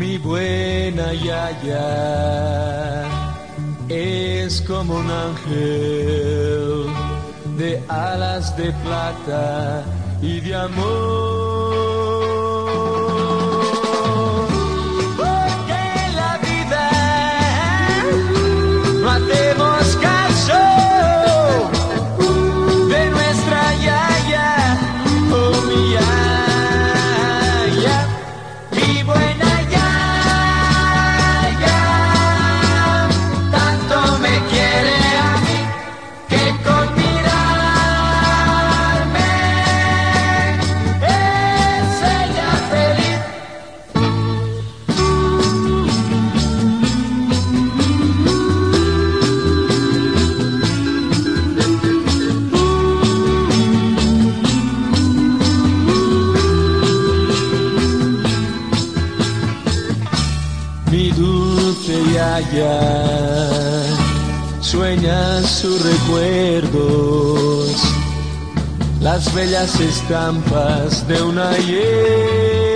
Mi buena Yaya es como un ángel de alas de plata y de amor. Mi dulce Yaya sueña sus recuerdos, las bellas estampas de un ayer.